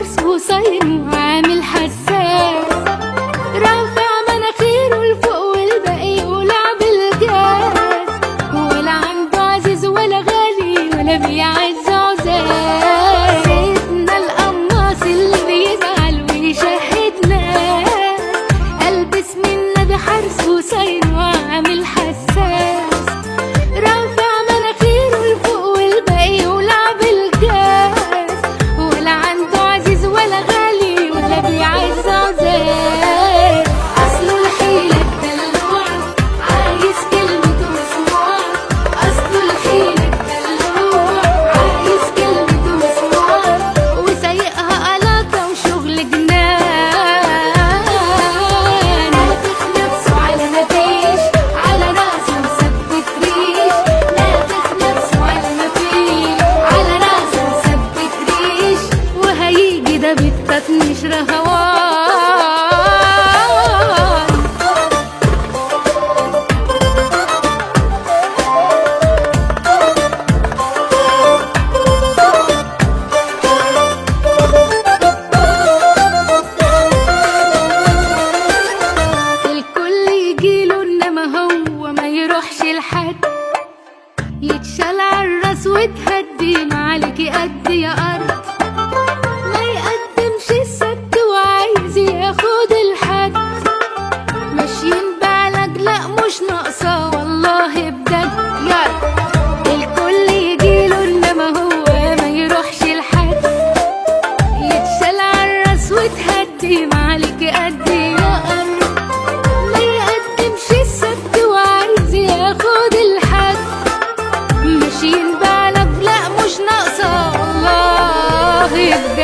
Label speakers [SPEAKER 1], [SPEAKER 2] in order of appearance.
[SPEAKER 1] عرس وصين وعامل حساس رافع مناخيره لفوق والباقي يقول الجاز ولا عنده عزيز ولا غالي ولا بيعز عزاز. سيدنا القناص اللي بيزعل ويشهد ناس قلب اسم النبي حرس وصين تروحش لحد يتشال عالراس وتهدي معلكي قد يا أرض. ما يقدمش السد وعايز ياخد الحد. ماشيين بعلاج لأ مش ناقصة. গরিব